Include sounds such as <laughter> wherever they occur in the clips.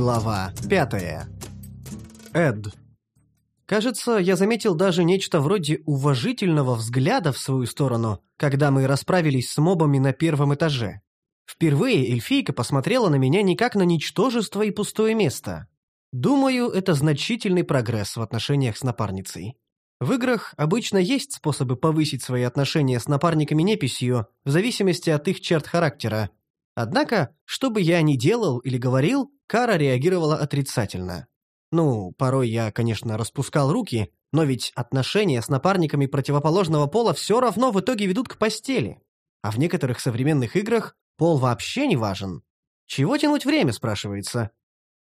Глава пятая. Эд. Кажется, я заметил даже нечто вроде уважительного взгляда в свою сторону, когда мы расправились с мобами на первом этаже. Впервые эльфийка посмотрела на меня не как на ничтожество и пустое место. Думаю, это значительный прогресс в отношениях с напарницей. В играх обычно есть способы повысить свои отношения с напарниками-неписью в зависимости от их черт характера. Однако, что бы я ни делал или говорил, Кара реагировала отрицательно. Ну, порой я, конечно, распускал руки, но ведь отношения с напарниками противоположного пола все равно в итоге ведут к постели. А в некоторых современных играх пол вообще не важен. Чего тянуть время, спрашивается?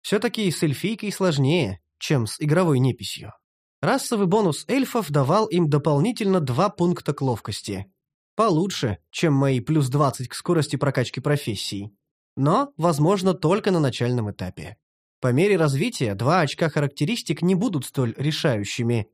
Все-таки с эльфийкой сложнее, чем с игровой неписью. Расовый бонус эльфов давал им дополнительно два пункта к ловкости. Получше, чем мои плюс 20 к скорости прокачки профессий но, возможно, только на начальном этапе. По мере развития два очка характеристик не будут столь решающими,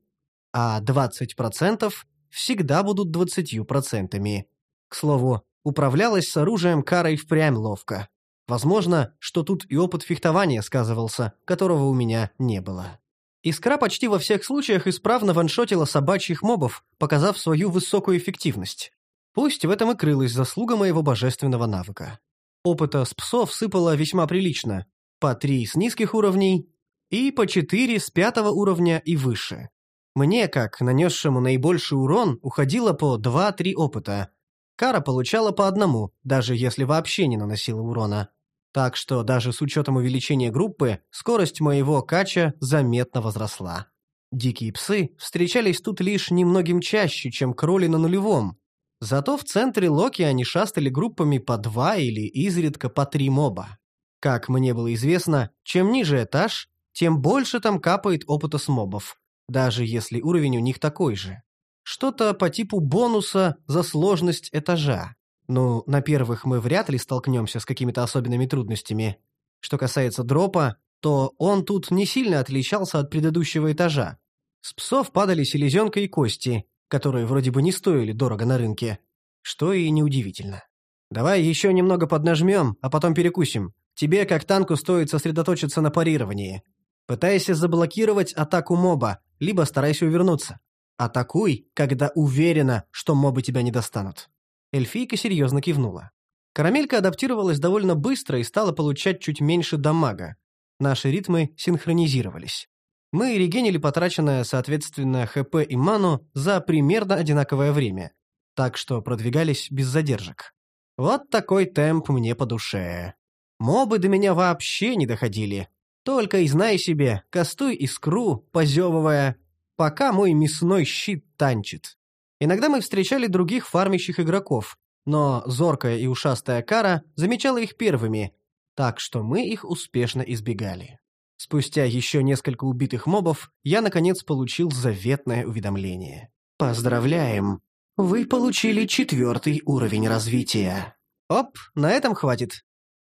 а 20% всегда будут 20%. К слову, управлялась с оружием карой впрямь ловко. Возможно, что тут и опыт фехтования сказывался, которого у меня не было. Искра почти во всех случаях исправно ваншотила собачьих мобов, показав свою высокую эффективность. Пусть в этом и крылась заслуга моего божественного навыка. Опыта с псов сыпало весьма прилично. По три с низких уровней и по четыре с пятого уровня и выше. Мне, как нанесшему наибольший урон, уходило по два-три опыта. Кара получала по одному, даже если вообще не наносила урона. Так что даже с учетом увеличения группы, скорость моего кача заметно возросла. Дикие псы встречались тут лишь немногим чаще, чем кроли на нулевом, Зато в центре Локи они шастали группами по два или изредка по три моба. Как мне было известно, чем ниже этаж, тем больше там капает опыта с мобов, даже если уровень у них такой же. Что-то по типу бонуса за сложность этажа. Ну, на первых мы вряд ли столкнемся с какими-то особенными трудностями. Что касается дропа, то он тут не сильно отличался от предыдущего этажа. С псов падали селезенка и кости, которые вроде бы не стоили дорого на рынке, что и неудивительно. Давай еще немного поднажмем, а потом перекусим. Тебе, как танку, стоит сосредоточиться на парировании. Пытайся заблокировать атаку моба, либо старайся увернуться. Атакуй, когда уверена, что мобы тебя не достанут. Эльфийка серьезно кивнула. Карамелька адаптировалась довольно быстро и стала получать чуть меньше дамага. Наши ритмы синхронизировались. Мы регенили потраченное, соответственно, ХП и ману за примерно одинаковое время, так что продвигались без задержек. Вот такой темп мне по душе. Мобы до меня вообще не доходили. Только и знай себе, кастуй искру, позевывая, пока мой мясной щит танчит. Иногда мы встречали других фармящих игроков, но зоркая и ушастая кара замечала их первыми, так что мы их успешно избегали. Спустя еще несколько убитых мобов, я, наконец, получил заветное уведомление. «Поздравляем! Вы получили четвертый уровень развития». Оп, на этом хватит.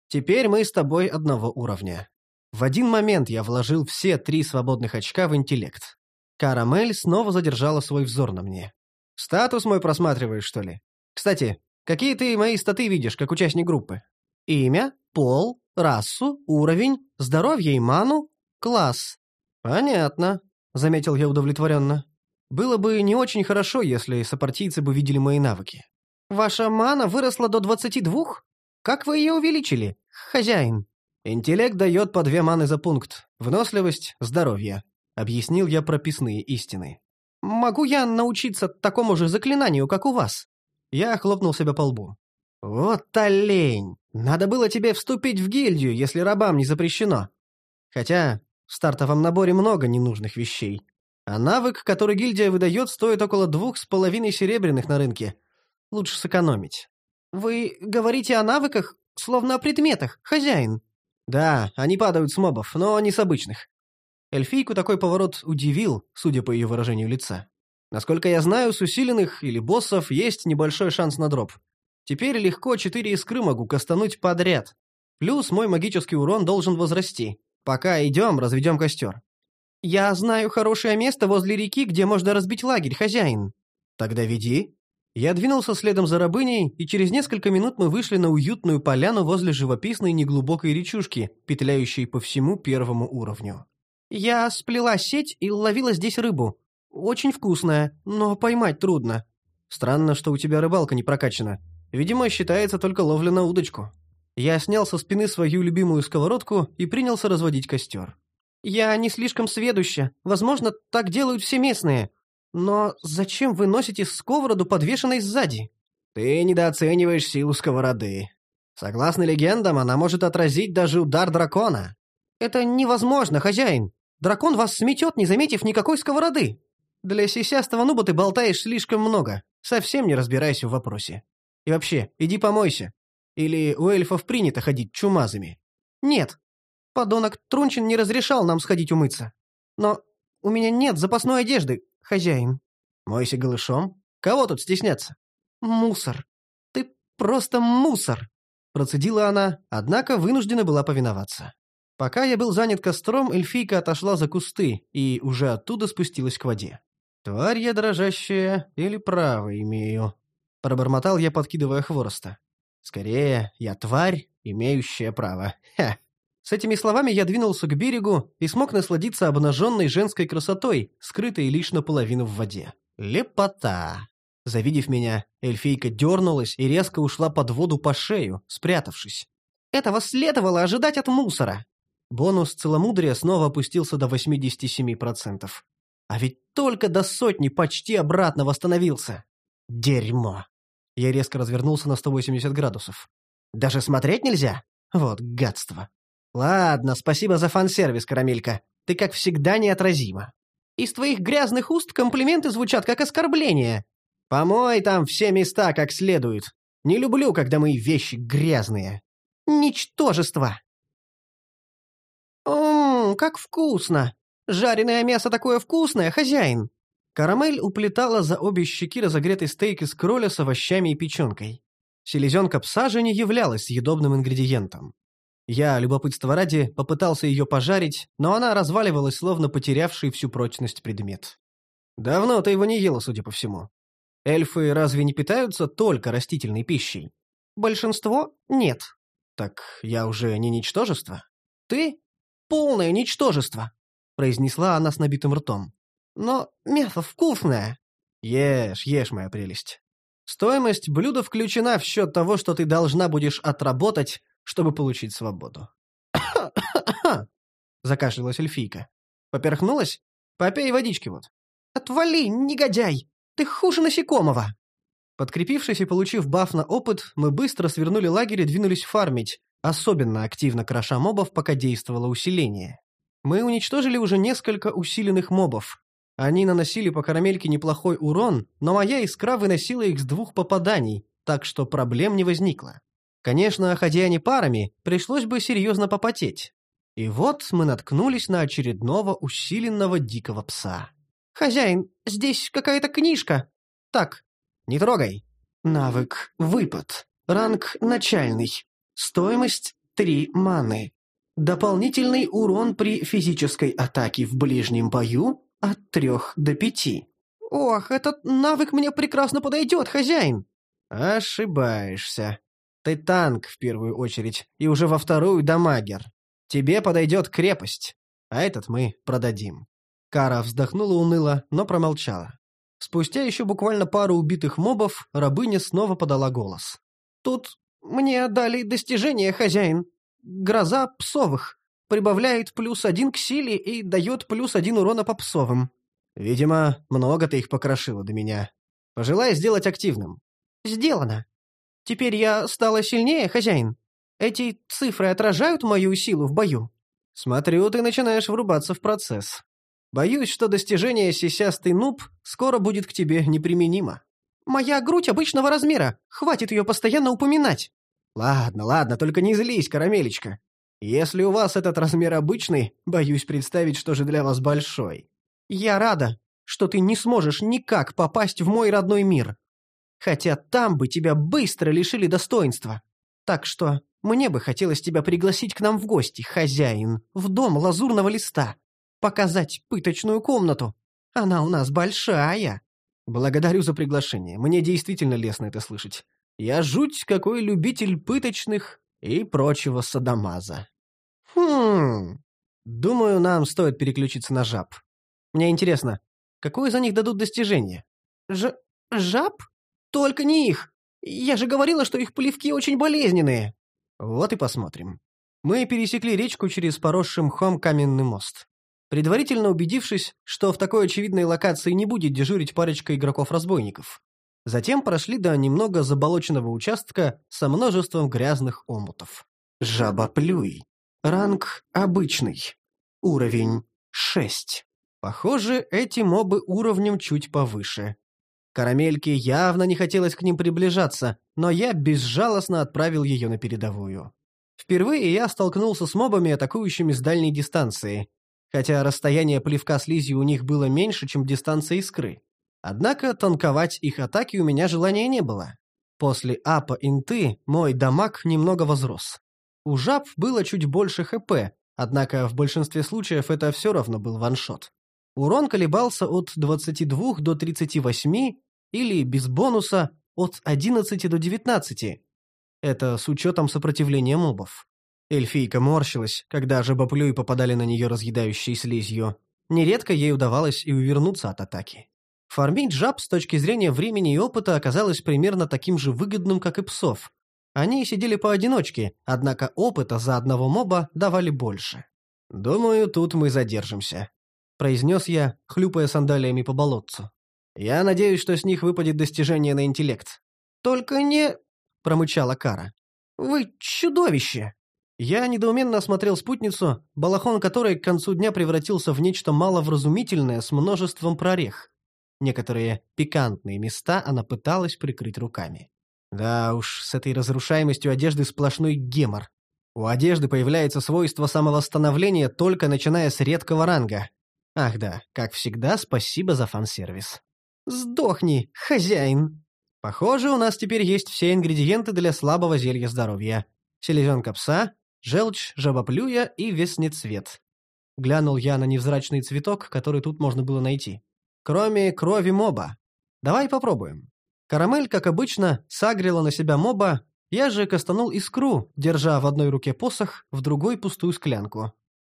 Теперь мы с тобой одного уровня. В один момент я вложил все три свободных очка в интеллект. Карамель снова задержала свой взор на мне. «Статус мой просматриваешь, что ли? Кстати, какие ты мои статы видишь, как участник группы? Имя, пол, расу, уровень, здоровье и ману, класс. Понятно, заметил я удовлетворенно. Было бы не очень хорошо, если сопартийцы бы видели мои навыки. Ваша мана выросла до двадцати двух? Как вы ее увеличили, хозяин? Интеллект дает по две маны за пункт. Выносливость, здоровье. Объяснил я прописные истины. Могу я научиться такому же заклинанию, как у вас? Я хлопнул себя по лбу. «Вот олень! Надо было тебе вступить в гильдию, если рабам не запрещено. Хотя в стартовом наборе много ненужных вещей. А навык, который гильдия выдает, стоит около двух с половиной серебряных на рынке. Лучше сэкономить». «Вы говорите о навыках, словно о предметах, хозяин?» «Да, они падают с мобов, но не с обычных». Эльфийку такой поворот удивил, судя по ее выражению лица. Насколько я знаю, с усиленных или боссов есть небольшой шанс на дроп. Теперь легко четыре искры могу кастануть подряд. Плюс мой магический урон должен возрасти. Пока идем, разведем костер. Я знаю хорошее место возле реки, где можно разбить лагерь, хозяин. Тогда веди. Я двинулся следом за рабыней, и через несколько минут мы вышли на уютную поляну возле живописной неглубокой речушки, петляющей по всему первому уровню. Я сплела сеть и ловила здесь рыбу. Очень вкусная, но поймать трудно. Странно, что у тебя рыбалка не прокачана. Видимо, считается только ловля на удочку. Я снял со спины свою любимую сковородку и принялся разводить костер. Я не слишком сведуща. Возможно, так делают все местные. Но зачем вы носите сковороду, подвешенной сзади? Ты недооцениваешь силу сковороды. Согласно легендам, она может отразить даже удар дракона. Это невозможно, хозяин. Дракон вас сметет, не заметив никакой сковороды. Для сисястого нуба ты болтаешь слишком много. Совсем не разбирайся в вопросе. И вообще, иди помойся. Или у эльфов принято ходить чумазами? Нет. Подонок Трунчин не разрешал нам сходить умыться. Но у меня нет запасной одежды, хозяин. Мойся голышом. Кого тут стесняться? Мусор. Ты просто мусор. Процедила она, однако вынуждена была повиноваться. Пока я был занят костром, эльфийка отошла за кусты и уже оттуда спустилась к воде. «Тварь я дрожащая или право имею?» Пробормотал я, подкидывая хвороста. «Скорее, я тварь, имеющая право. Ха!» С этими словами я двинулся к берегу и смог насладиться обнаженной женской красотой, скрытой лишь наполовину в воде. Лепота! Завидев меня, эльфийка дернулась и резко ушла под воду по шею, спрятавшись. Этого следовало ожидать от мусора. Бонус целомудрия снова опустился до 87%. А ведь только до сотни почти обратно восстановился. Дерьмо. Я резко развернулся на 180 градусов. Даже смотреть нельзя? Вот гадство. «Ладно, спасибо за фан-сервис, Карамелька. Ты, как всегда, неотразима. Из твоих грязных уст комплименты звучат как оскорбление. Помой там все места как следует. Не люблю, когда мои вещи грязные. Ничтожество!» «Ммм, как вкусно! Жареное мясо такое вкусное, хозяин!» Карамель уплетала за обе щеки разогретый стейк из кроля с овощами и печенкой. Селезенка пса же не являлась съедобным ингредиентом. Я, любопытство ради, попытался ее пожарить, но она разваливалась, словно потерявший всю прочность предмет. Давно ты его не ела, судя по всему. Эльфы разве не питаются только растительной пищей? Большинство — нет. Так я уже не ничтожество? Ты — полное ничтожество, — произнесла она с набитым ртом. Но мясо вкусное. Ешь, ешь, моя прелесть. Стоимость блюда включена в счет того, что ты должна будешь отработать чтобы получить свободу. <coughs> Закашлялась эльфийка. Поперхнулась? Попей водички вот. Отвали, негодяй! Ты хуже насекомого! Подкрепившись и получив баф на опыт, мы быстро свернули лагерь и двинулись фармить, особенно активно кроша мобов, пока действовало усиление. Мы уничтожили уже несколько усиленных мобов. Они наносили по карамельке неплохой урон, но моя искра выносила их с двух попаданий, так что проблем не возникло. Конечно, ходя они парами, пришлось бы серьезно попотеть. И вот мы наткнулись на очередного усиленного дикого пса. «Хозяин, здесь какая-то книжка. Так, не трогай. Навык «Выпад». Ранг «Начальный». Стоимость три маны. Дополнительный урон при физической атаке в ближнем бою от трех до пяти. Ох, этот навык мне прекрасно подойдет, хозяин. Ошибаешься. Ты танк в первую очередь, и уже во вторую дамагер. Тебе подойдет крепость, а этот мы продадим». Кара вздохнула уныло, но промолчала. Спустя еще буквально пару убитых мобов, рабыня снова подала голос. «Тут мне дали достижение, хозяин. Гроза псовых. Прибавляет плюс один к силе и дает плюс один урона по псовым. Видимо, много ты их покрошила до меня. Пожелай сделать активным». «Сделано. Теперь я стала сильнее, хозяин? Эти цифры отражают мою силу в бою?» «Смотрю, ты начинаешь врубаться в процесс. Боюсь, что достижение сисястый нуб скоро будет к тебе неприменимо». «Моя грудь обычного размера, хватит ее постоянно упоминать». «Ладно, ладно, только не злись, карамелечка. Если у вас этот размер обычный, боюсь представить, что же для вас большой». «Я рада, что ты не сможешь никак попасть в мой родной мир. Хотя там бы тебя быстро лишили достоинства. Так что мне бы хотелось тебя пригласить к нам в гости, хозяин, в дом лазурного листа. Показать пыточную комнату. Она у нас большая. Благодарю за приглашение. Мне действительно лестно это слышать. Я жуть какой любитель пыточных и прочего садомаза. Хм. Думаю, нам стоит переключиться на жаб. Мне интересно, какое за них дадут достижение? Ж... жаб? Только не их. Я же говорила, что их поливки очень болезненные. Вот и посмотрим. Мы пересекли речку через поросший мхом каменный мост. Предварительно убедившись, что в такой очевидной локации не будет дежурить парочка игроков-разбойников. Затем прошли до немного заболоченного участка со множеством грязных омутов. Жаба-плюй. Ранг обычный. Уровень 6. Похоже, эти мобы уровнем чуть повыше. Карамельке явно не хотелось к ним приближаться, но я безжалостно отправил ее на передовую. Впервые я столкнулся с мобами, атакующими с дальней дистанции, хотя расстояние плевка слизи у них было меньше, чем дистанция искры. Однако танковать их атаки у меня желания не было. После апа инты мой дамаг немного возрос. У жаб было чуть больше хп, однако в большинстве случаев это все равно был ваншот. Урон колебался от 22 до 38 или, без бонуса, от 11 до 19. Это с учетом сопротивления мобов. Эльфийка морщилась, когда жабоплюи попадали на нее разъедающей слизью. Нередко ей удавалось и увернуться от атаки. Фармить жаб с точки зрения времени и опыта оказалось примерно таким же выгодным, как и псов. Они сидели поодиночке, однако опыта за одного моба давали больше. «Думаю, тут мы задержимся», — произнес я, хлюпая сандалиями по болотцу. «Я надеюсь, что с них выпадет достижение на интеллект». «Только не...» — промычала Кара. «Вы чудовище!» Я недоуменно осмотрел спутницу, балахон которой к концу дня превратился в нечто маловразумительное с множеством прорех. Некоторые пикантные места она пыталась прикрыть руками. Да уж, с этой разрушаемостью одежды сплошной гемор. У одежды появляется свойство самовосстановления только начиная с редкого ранга. Ах да, как всегда, спасибо за фан-сервис. «Сдохни, хозяин!» Похоже, у нас теперь есть все ингредиенты для слабого зелья здоровья. Селезенка пса, желчь, жабоплюя и веснецвет. Глянул я на невзрачный цветок, который тут можно было найти. Кроме крови моба. Давай попробуем. Карамель, как обычно, сагрила на себя моба, я же кастанул искру, держа в одной руке посох, в другой пустую склянку.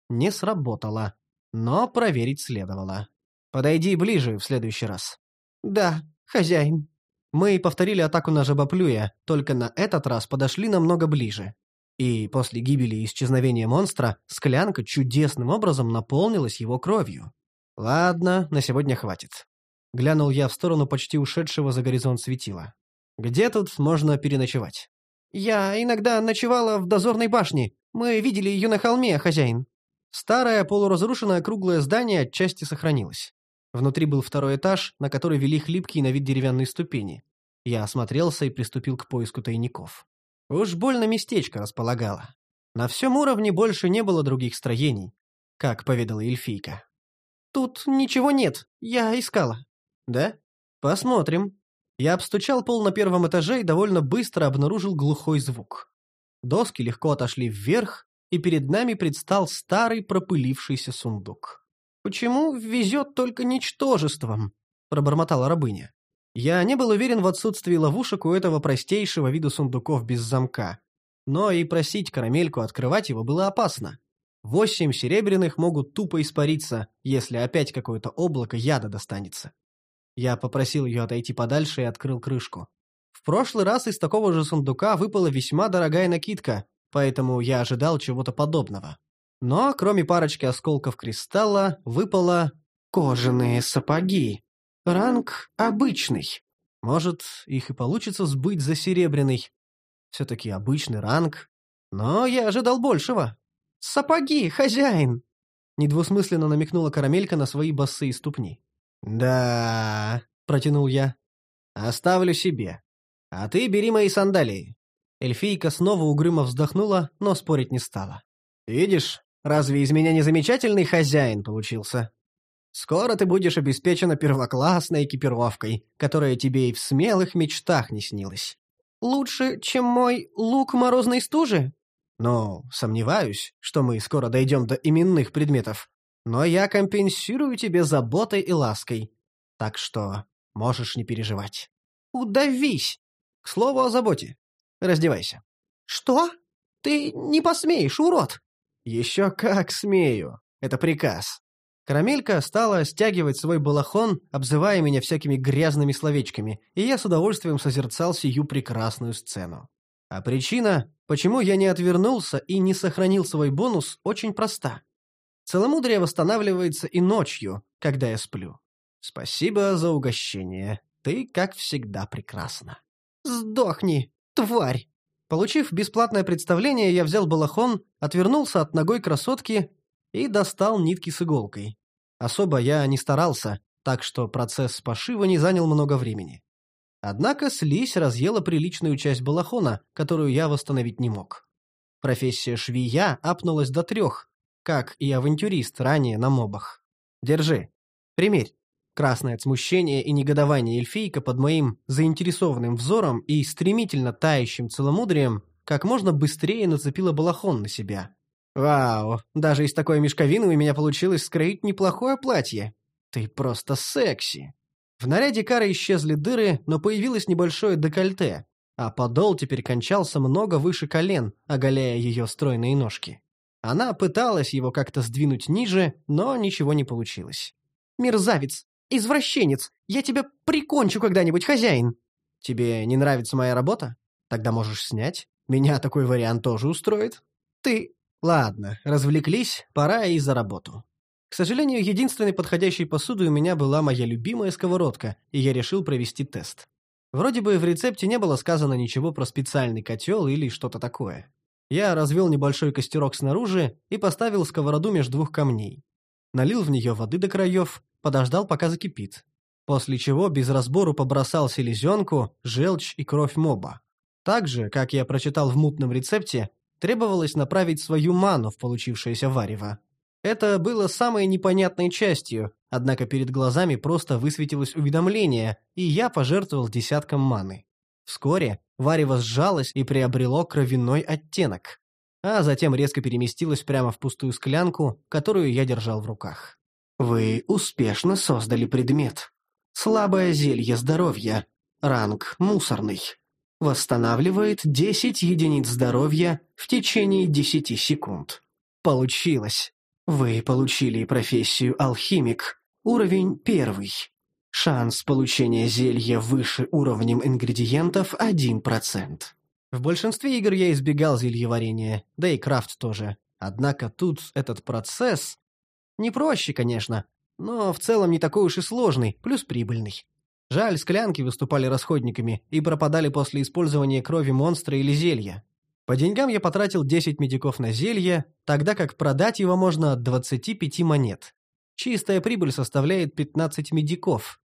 Не сработало, но проверить следовало. Подойди ближе в следующий раз. Да, хозяин. Мы повторили атаку на жабоплюя, только на этот раз подошли намного ближе. И после гибели и исчезновения монстра склянка чудесным образом наполнилась его кровью. Ладно, на сегодня хватит. Глянул я в сторону почти ушедшего за горизонт светила. Где тут можно переночевать? Я иногда ночевала в дозорной башне. Мы видели ее на холме, хозяин. Старое полуразрушенное круглое здание отчасти сохранилось. Внутри был второй этаж, на который вели хлипкие на вид деревянные ступени. Я осмотрелся и приступил к поиску тайников. Уж больно местечко располагало. На всем уровне больше не было других строений, как поведала эльфийка. «Тут ничего нет, я искала». «Да? Посмотрим». Я обстучал пол на первом этаже и довольно быстро обнаружил глухой звук. Доски легко отошли вверх, и перед нами предстал старый пропылившийся сундук. «Почему везет только ничтожеством?» — пробормотала рабыня. Я не был уверен в отсутствии ловушек у этого простейшего вида сундуков без замка. Но и просить карамельку открывать его было опасно. Восемь серебряных могут тупо испариться, если опять какое-то облако яда достанется. Я попросил ее отойти подальше и открыл крышку. В прошлый раз из такого же сундука выпала весьма дорогая накидка, поэтому я ожидал чего-то подобного. Но кроме парочки осколков кристалла выпало кожаные сапоги. Ранг обычный. Может, их и получится сбыть за серебряный. Все-таки обычный ранг. Но я ожидал большего. «Сапоги, хозяин!» Недвусмысленно намекнула карамелька на свои босые ступни. «Да...» — протянул я. «Оставлю себе. А ты бери мои сандалии». Эльфийка снова угрюмо вздохнула, но спорить не стала. «Видишь, разве из меня не замечательный хозяин получился?» Скоро ты будешь обеспечена первоклассной экипировкой, которая тебе и в смелых мечтах не снилась. Лучше, чем мой лук морозной стужи? Ну, сомневаюсь, что мы скоро дойдем до именных предметов. Но я компенсирую тебе заботой и лаской. Так что Можешь не переживать. Удавись! К слову о заботе. Раздевайся. Что? Ты не посмеешь, урод! Еще как смею. Это приказ. Карамелька стала стягивать свой балахон, обзывая меня всякими грязными словечками, и я с удовольствием созерцал сию прекрасную сцену. А причина, почему я не отвернулся и не сохранил свой бонус, очень проста. Целомудрие восстанавливается и ночью, когда я сплю. Спасибо за угощение. Ты, как всегда, прекрасна. Сдохни, тварь! Получив бесплатное представление, я взял балахон, отвернулся от ногой красотки и достал нитки с иголкой. Особо я не старался, так что процесс пошива не занял много времени. Однако слизь разъела приличную часть балахона, которую я восстановить не мог. Профессия швея апнулась до трех, как и авантюрист ранее на мобах. Держи. Примерь. Красное от смущения и негодования эльфийка под моим заинтересованным взором и стремительно тающим целомудрием как можно быстрее нацепила балахон на себя. Вау, даже из такой мешковины у меня получилось скроить неплохое платье. Ты просто секси. В наряде Кары исчезли дыры, но появилось небольшое декольте, а подол теперь кончался много выше колен, оголяя ее стройные ножки. Она пыталась его как-то сдвинуть ниже, но ничего не получилось. «Мерзавец! Извращенец! Я тебя прикончу когда-нибудь, хозяин!» «Тебе не нравится моя работа? Тогда можешь снять. Меня такой вариант тоже устроит. Ты Ладно, развлеклись, пора и за работу. К сожалению, единственной подходящей посудой у меня была моя любимая сковородка, и я решил провести тест. Вроде бы в рецепте не было сказано ничего про специальный котел или что-то такое. Я развел небольшой костерок снаружи и поставил сковороду между двух камней. Налил в нее воды до краев, подождал, пока закипит. После чего без разбору побросал селезенку, желчь и кровь моба. Так же, как я прочитал в мутном рецепте, требовалось направить свою ману в получившееся варево. Это было самой непонятной частью, однако перед глазами просто высветилось уведомление, и я пожертвовал десятком маны. Вскоре варево сжалось и приобрело кровяной оттенок, а затем резко переместилось прямо в пустую склянку, которую я держал в руках. «Вы успешно создали предмет. Слабое зелье здоровья. Ранг мусорный. Восстанавливает 10 единиц здоровья в течение 10 секунд. Получилось. Вы получили профессию алхимик, уровень первый. Шанс получения зелья выше уровнем ингредиентов 1%. В большинстве игр я избегал зельеварения, да и крафт тоже. Однако тут этот процесс... Не проще, конечно, но в целом не такой уж и сложный, плюс прибыльный. Жаль, склянки выступали расходниками и пропадали после использования крови монстра или зелья. По деньгам я потратил 10 медиков на зелье, тогда как продать его можно от 25 монет. Чистая прибыль составляет 15 медиков.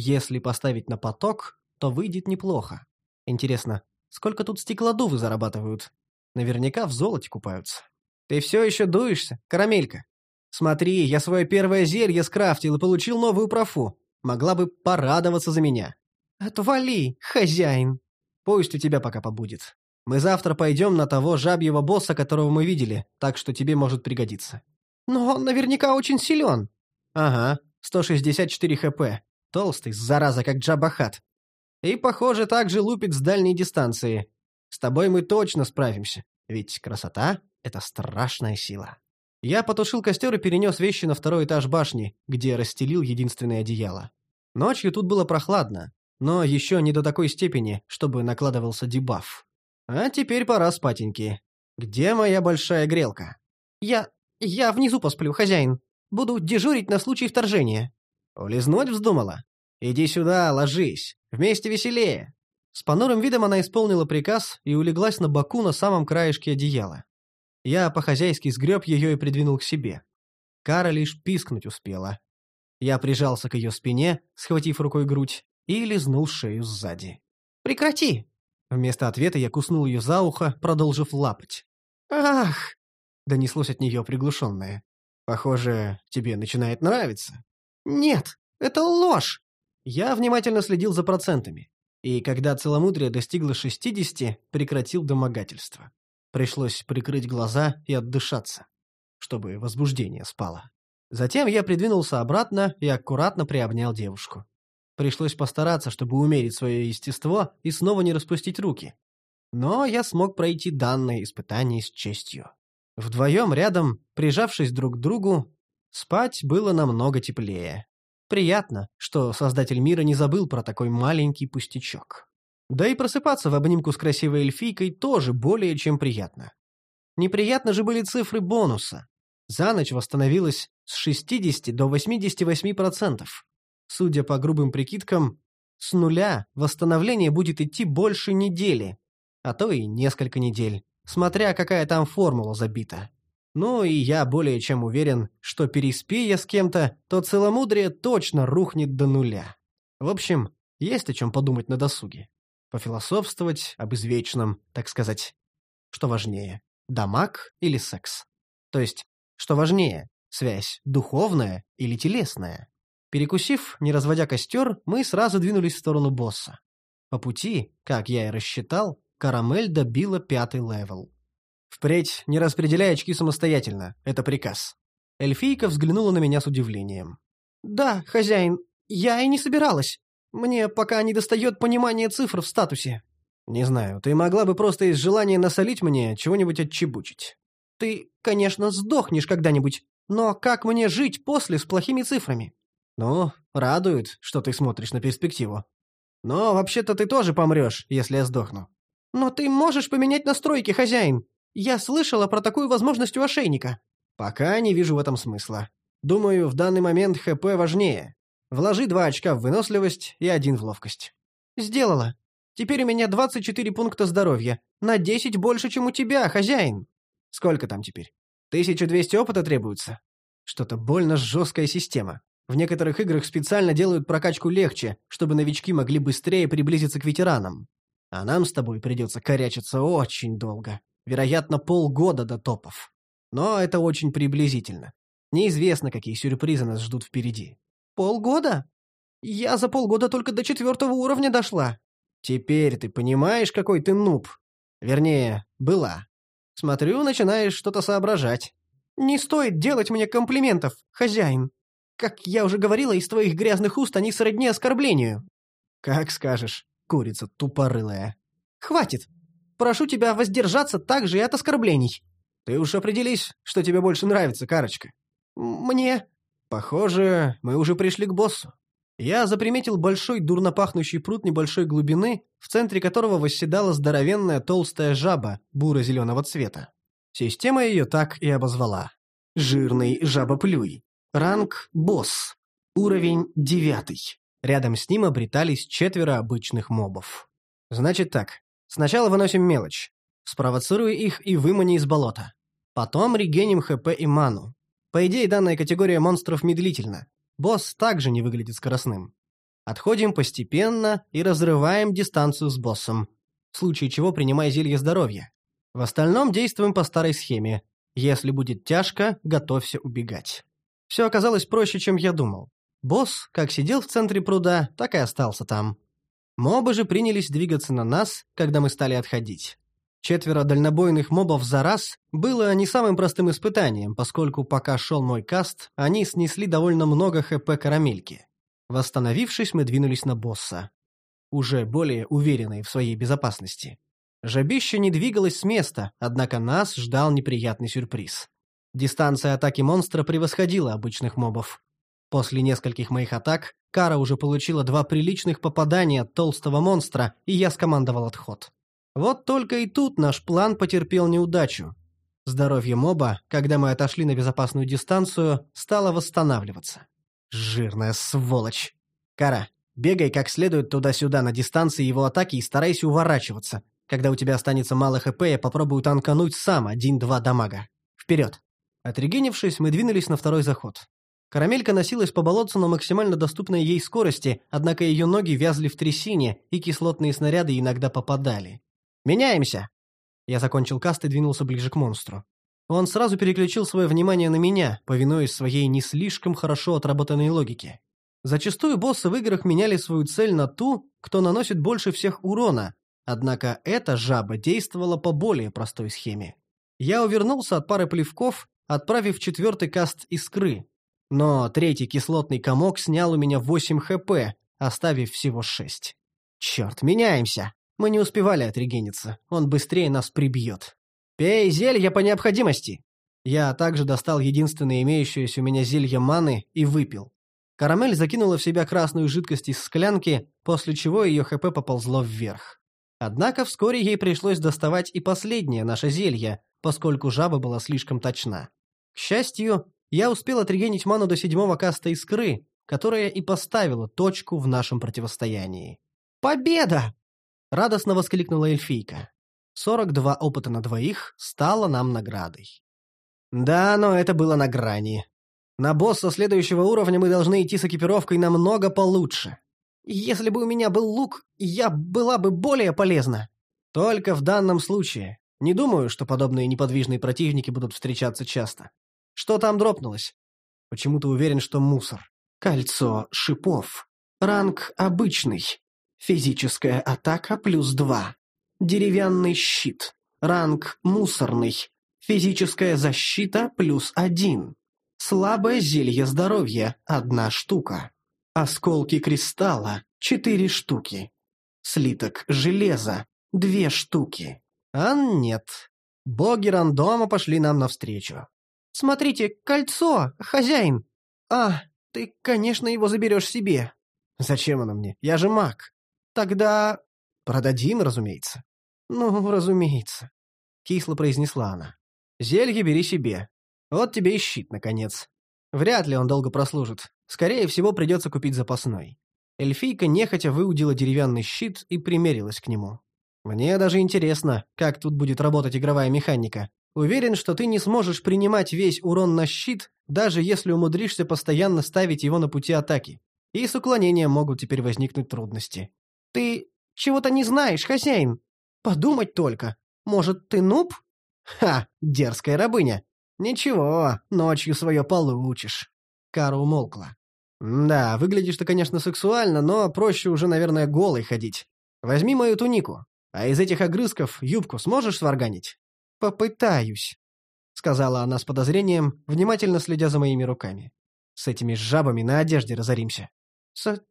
Если поставить на поток, то выйдет неплохо. Интересно, сколько тут стеклодувы зарабатывают? Наверняка в золоте купаются. Ты все еще дуешься, карамелька? Смотри, я свое первое зелье скрафтил и получил новую профу. Могла бы порадоваться за меня. Отвали, хозяин. Пусть у тебя пока побудет. Мы завтра пойдем на того жабьего босса, которого мы видели, так что тебе может пригодиться. Но он наверняка очень силен. Ага, 164 хп. Толстый, зараза, как Джабахат. И, похоже, также лупит с дальней дистанции. С тобой мы точно справимся, ведь красота — это страшная сила. Я потушил костер и перенес вещи на второй этаж башни, где расстелил единственное одеяло. Ночью тут было прохладно, но еще не до такой степени, чтобы накладывался дебаф. А теперь пора спатеньки. Где моя большая грелка? Я... я внизу посплю, хозяин. Буду дежурить на случай вторжения. Улизнуть вздумала? Иди сюда, ложись. Вместе веселее. С понурым видом она исполнила приказ и улеглась на боку на самом краешке одеяла. Я по-хозяйски сгреб ее и придвинул к себе. Кара лишь пискнуть успела. Я прижался к ее спине, схватив рукой грудь, и лизнул шею сзади. «Прекрати!» Вместо ответа я куснул ее за ухо, продолжив лапать. «Ах!» — донеслось от нее приглушенное. «Похоже, тебе начинает нравиться». «Нет, это ложь!» Я внимательно следил за процентами, и когда целомудрие достигло шестидесяти, прекратил домогательство. Пришлось прикрыть глаза и отдышаться, чтобы возбуждение спало. Затем я придвинулся обратно и аккуратно приобнял девушку. Пришлось постараться, чтобы умерить свое естество и снова не распустить руки. Но я смог пройти данное испытание с честью. Вдвоем рядом, прижавшись друг к другу, спать было намного теплее. Приятно, что создатель мира не забыл про такой маленький пустячок. Да и просыпаться в обнимку с красивой эльфийкой тоже более чем приятно. Неприятно же были цифры бонуса. За ночь восстановилось с 60 до 88%. Судя по грубым прикидкам, с нуля восстановление будет идти больше недели, а то и несколько недель, смотря какая там формула забита. Ну и я более чем уверен, что переспи я с кем-то, то целомудрие точно рухнет до нуля. В общем, есть о чем подумать на досуге. Пофилософствовать об извечном, так сказать. Что важнее, дамаг или секс? То есть, что важнее, связь духовная или телесная? Перекусив, не разводя костер, мы сразу двинулись в сторону босса. По пути, как я и рассчитал, Карамель добила пятый левел. «Впредь не распределяй очки самостоятельно, это приказ». Эльфийка взглянула на меня с удивлением. «Да, хозяин, я и не собиралась. Мне пока не достает понимания цифр в статусе». «Не знаю, ты могла бы просто из желания насолить мне чего-нибудь отчебучить». «Ты, конечно, сдохнешь когда-нибудь, но как мне жить после с плохими цифрами?» «Ну, радует, что ты смотришь на перспективу. Но вообще-то ты тоже помрешь, если я сдохну». «Но ты можешь поменять настройки, хозяин. Я слышала про такую возможность у ошейника». «Пока не вижу в этом смысла. Думаю, в данный момент ХП важнее. Вложи два очка в выносливость и один в ловкость». «Сделала. Теперь у меня 24 пункта здоровья. На 10 больше, чем у тебя, хозяин». «Сколько там теперь? 1200 опыта требуется?» Что-то больно жесткая система. В некоторых играх специально делают прокачку легче, чтобы новички могли быстрее приблизиться к ветеранам. А нам с тобой придется корячиться очень долго. Вероятно, полгода до топов. Но это очень приблизительно. Неизвестно, какие сюрпризы нас ждут впереди. Полгода? Я за полгода только до четвертого уровня дошла. Теперь ты понимаешь, какой ты нуб? Вернее, была. Смотрю, начинаешь что-то соображать. Не стоит делать мне комплиментов, хозяин. Как я уже говорила, из твоих грязных уст они сродни оскорблению». «Как скажешь, курица тупорылая». «Хватит. Прошу тебя воздержаться также и от оскорблений». «Ты уж определись, что тебе больше нравится, Карочка». «Мне...» «Похоже, мы уже пришли к боссу». Я заприметил большой дурно пахнущий пруд небольшой глубины, в центре которого восседала здоровенная толстая жаба буро-зеленого цвета. Система ее так и обозвала. «Жирный жабоплюй». Ранг «Босс». Уровень девятый. Рядом с ним обретались четверо обычных мобов. Значит так. Сначала выносим мелочь. Спровоцируй их и вымани из болота. Потом регеним ХП и ману. По идее, данная категория монстров медлительна. Босс также не выглядит скоростным. Отходим постепенно и разрываем дистанцию с боссом. В случае чего принимай зелье здоровья. В остальном действуем по старой схеме. Если будет тяжко, готовься убегать. Все оказалось проще, чем я думал. Босс как сидел в центре пруда, так и остался там. Мобы же принялись двигаться на нас, когда мы стали отходить. Четверо дальнобойных мобов за раз было не самым простым испытанием, поскольку пока шел мой каст, они снесли довольно много ХП карамельки. Восстановившись, мы двинулись на босса. Уже более уверенные в своей безопасности. Жабище не двигалось с места, однако нас ждал неприятный сюрприз. Дистанция атаки монстра превосходила обычных мобов. После нескольких моих атак Кара уже получила два приличных попадания от толстого монстра, и я скомандовал отход. Вот только и тут наш план потерпел неудачу. Здоровье моба, когда мы отошли на безопасную дистанцию, стало восстанавливаться. Жирная сволочь. Кара, бегай как следует туда-сюда на дистанции его атаки и старайся уворачиваться. Когда у тебя останется мало хп, я попробую танкануть сам один-два дамага. Вперед! Отрегенившись, мы двинулись на второй заход. Карамелька носилась по болотцу на максимально доступной ей скорости, однако ее ноги вязли в трясине, и кислотные снаряды иногда попадали. «Меняемся!» Я закончил каст и двинулся ближе к монстру. Он сразу переключил свое внимание на меня, повинуясь своей не слишком хорошо отработанной логике. Зачастую боссы в играх меняли свою цель на ту, кто наносит больше всех урона, однако эта жаба действовала по более простой схеме. Я увернулся от пары плевков отправив четвертый каст искры. Но третий кислотный комок снял у меня 8 хп, оставив всего шесть. Черт, меняемся. Мы не успевали отрегениться. Он быстрее нас прибьет. Пей зелье по необходимости. Я также достал единственное имеющееся у меня зелье маны и выпил. Карамель закинула в себя красную жидкость из склянки, после чего ее ХП поползло вверх. Однако вскоре ей пришлось доставать и последнее наше зелье, поскольку жаба была слишком точна. К счастью, я успел отрегенить ману до седьмого каста искры, которая и поставила точку в нашем противостоянии. «Победа!» — радостно воскликнула эльфийка. 42 опыта на двоих стало нам наградой. Да, но это было на грани. На босса следующего уровня мы должны идти с экипировкой намного получше. Если бы у меня был лук, я была бы более полезна. Только в данном случае. Не думаю, что подобные неподвижные противники будут встречаться часто. Что там дропнулось? Почему-то уверен, что мусор. Кольцо шипов. Ранг обычный. Физическая атака плюс два. Деревянный щит. Ранг мусорный. Физическая защита плюс один. Слабое зелье здоровья – одна штука. Осколки кристалла – четыре штуки. Слиток железа – две штуки. А нет. Боги рандома пошли нам навстречу. «Смотрите, кольцо, хозяин!» «А, ты, конечно, его заберешь себе». «Зачем оно мне? Я же маг». «Тогда...» «Продадим, разумеется». «Ну, разумеется», — кисло произнесла она. «Зелье бери себе. Вот тебе и щит, наконец. Вряд ли он долго прослужит. Скорее всего, придется купить запасной». Эльфийка нехотя выудила деревянный щит и примерилась к нему. «Мне даже интересно, как тут будет работать игровая механика. Уверен, что ты не сможешь принимать весь урон на щит, даже если умудришься постоянно ставить его на пути атаки. И с уклонением могут теперь возникнуть трудности. Ты чего-то не знаешь, хозяин? Подумать только. Может, ты нуб? Ха, дерзкая рабыня. Ничего, ночью свое получишь. Кара умолкла. Да, выглядишь ты, конечно, сексуально, но проще уже, наверное, голой ходить. Возьми мою тунику. А из этих огрызков юбку сможешь сварганить? Попытаюсь, сказала она с подозрением, внимательно следя за моими руками. С этими жабами на одежде разоримся. С...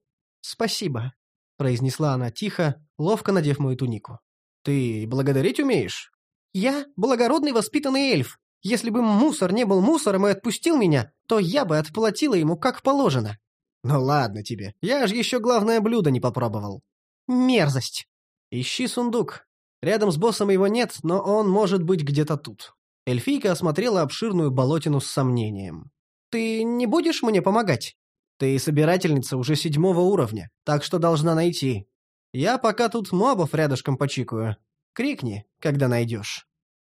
спасибо, произнесла она тихо, ловко надев мою тунику. Ты благодарить умеешь? Я благородный воспитанный эльф. Если бы мусор не был мусором и отпустил меня, то я бы отплатила ему как положено. Ну ладно тебе, я ж еще главное блюдо не попробовал. Мерзость. Ищи сундук. Рядом с боссом его нет, но он может быть где-то тут. Эльфийка осмотрела обширную болотину с сомнением. «Ты не будешь мне помогать?» «Ты собирательница уже седьмого уровня, так что должна найти. Я пока тут мобов рядышком почикаю. Крикни, когда найдешь».